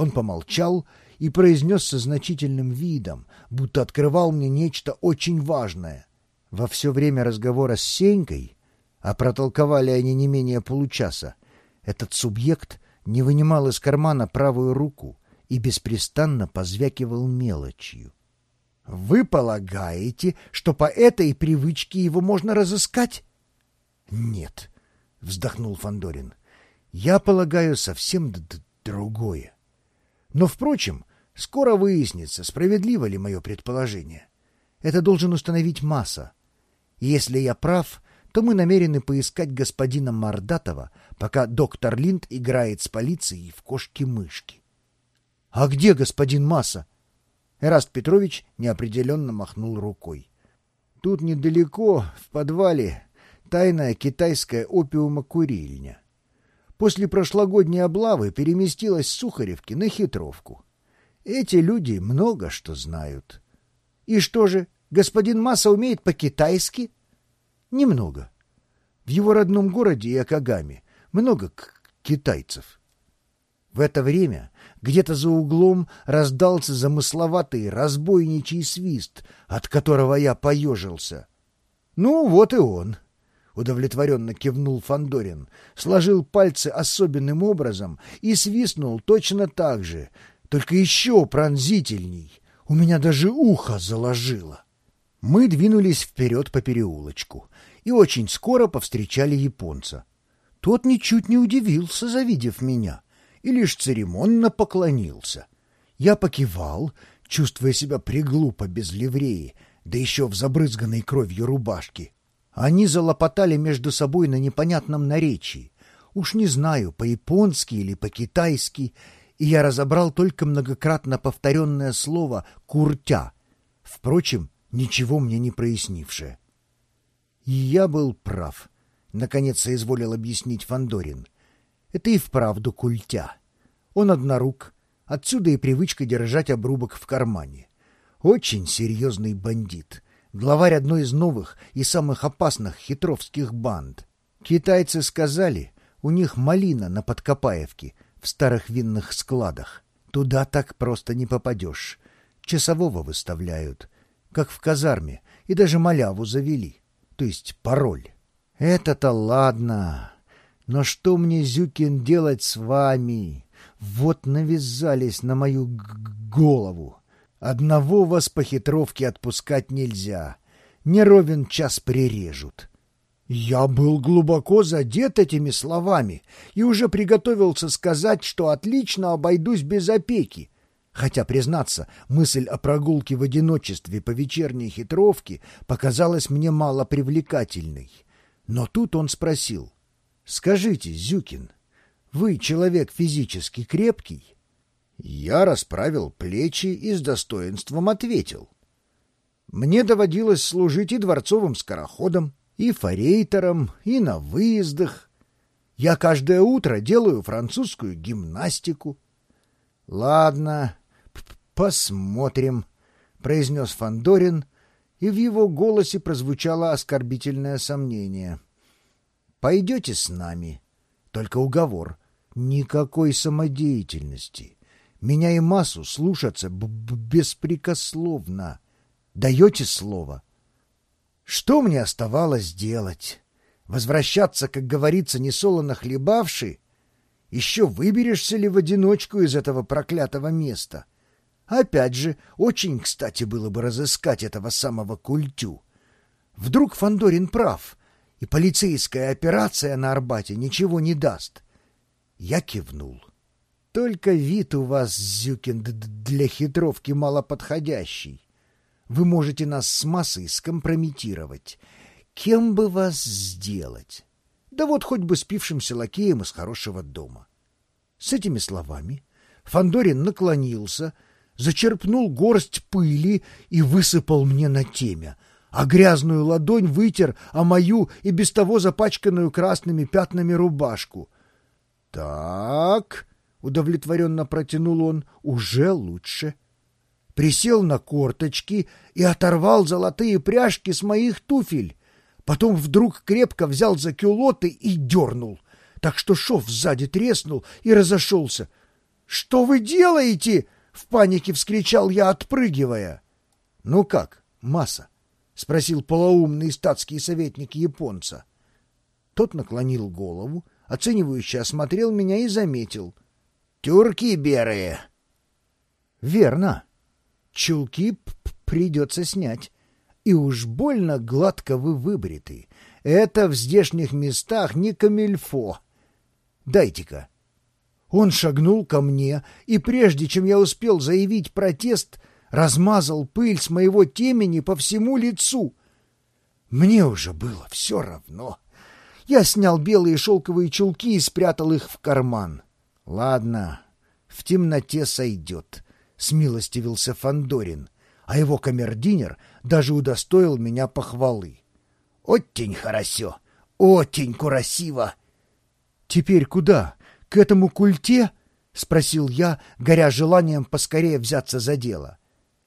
Он помолчал и произнес со значительным видом, будто открывал мне нечто очень важное. Во все время разговора с Сенькой, а протолковали они не менее получаса, этот субъект не вынимал из кармана правую руку и беспрестанно позвякивал мелочью. — Вы полагаете, что по этой привычке его можно разыскать? — Нет, — вздохнул Фандорин. Я полагаю совсем другое. Но, впрочем, скоро выяснится, справедливо ли мое предположение. Это должен установить масса. Если я прав, то мы намерены поискать господина Мордатова, пока доктор Линд играет с полицией в кошки-мышки. — А где господин Масса? Эраст Петрович неопределенно махнул рукой. — Тут недалеко, в подвале, тайная китайская опиумокурильня. После прошлогодней облавы переместилась с Сухаревки на хитровку. Эти люди много что знают. — И что же, господин Масса умеет по-китайски? — Немного. В его родном городе Якогаме много китайцев. В это время где-то за углом раздался замысловатый разбойничий свист, от которого я поежился. Ну, вот и он. — удовлетворенно кивнул Фандорин, сложил пальцы особенным образом и свистнул точно так же, только еще пронзительней. У меня даже ухо заложило. Мы двинулись вперед по переулочку и очень скоро повстречали японца. Тот ничуть не удивился, завидев меня, и лишь церемонно поклонился. Я покивал, чувствуя себя приглупо без ливреи, да еще в забрызганной кровью рубашке. Они залопотали между собой на непонятном наречии. Уж не знаю, по-японски или по-китайски, и я разобрал только многократно повторенное слово «куртя», впрочем, ничего мне не прояснившее. И я был прав, — наконец соизволил объяснить Фандорин. Это и вправду культя. Он однорук, отсюда и привычка держать обрубок в кармане. Очень серьезный бандит — главарь одной из новых и самых опасных хитровских банд. Китайцы сказали, у них малина на Подкопаевке, в старых винных складах. Туда так просто не попадешь. Часового выставляют, как в казарме, и даже маляву завели, то есть пароль. Это-то ладно, но что мне, Зюкин, делать с вами? Вот навязались на мою голову. Одного вас по хитровке отпускать нельзя. Не ровен час прирежут. Я был глубоко задет этими словами и уже приготовился сказать, что отлично обойдусь без опеки. Хотя, признаться, мысль о прогулке в одиночестве по вечерней хитровке показалась мне мало привлекательной. Но тут он спросил. — Скажите, Зюкин, вы человек физически крепкий? — я расправил плечи и с достоинством ответил. Мне доводилось служить и дворцовым скороходом, и форейтером, и на выездах. Я каждое утро делаю французскую гимнастику. — Ладно, посмотрим, — произнес Фандорин, и в его голосе прозвучало оскорбительное сомнение. — Пойдете с нами. Только уговор. Никакой самодеятельности. — меня и массу слушаться беспрекословно. Даете слово? Что мне оставалось делать? Возвращаться, как говорится, несолоно хлебавши? Еще выберешься ли в одиночку из этого проклятого места? Опять же, очень кстати было бы разыскать этого самого культю. Вдруг Фандорин прав, и полицейская операция на Арбате ничего не даст. Я кивнул. Только вид у вас, Зюкин, для хитровки малоподходящий. Вы можете нас с массой скомпрометировать. Кем бы вас сделать? Да вот хоть бы спившимся лакеем из хорошего дома. С этими словами Фандорин наклонился, зачерпнул горсть пыли и высыпал мне на темя, а грязную ладонь вытер о мою и без того запачканную красными пятнами рубашку. — Так, — удовлетворенно протянул он, — уже лучше. Присел на корточки и оторвал золотые пряжки с моих туфель. Потом вдруг крепко взял за кюлоты и дернул, так что шов сзади треснул и разошелся. «Что вы делаете?» — в панике вскричал я, отпрыгивая. «Ну как, масса?» — спросил полоумный статский советник японца. Тот наклонил голову, оценивающе осмотрел меня и заметил. «Тюрки берые!» «Верно. Чулки придется снять. И уж больно гладко вы выбриты. Это в здешних местах не камильфо. Дайте-ка». Он шагнул ко мне, и прежде чем я успел заявить протест, размазал пыль с моего темени по всему лицу. Мне уже было все равно. Я снял белые шелковые чулки и спрятал их в карман. Ладно, в темноте сойдет, — смилостивился Фандорин, а его камердинер даже удостоил меня похвалы. Очень хорошо, очень красиво. Теперь куда? К этому культе? — спросил я, горя желанием поскорее взяться за дело.